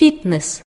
Fitness.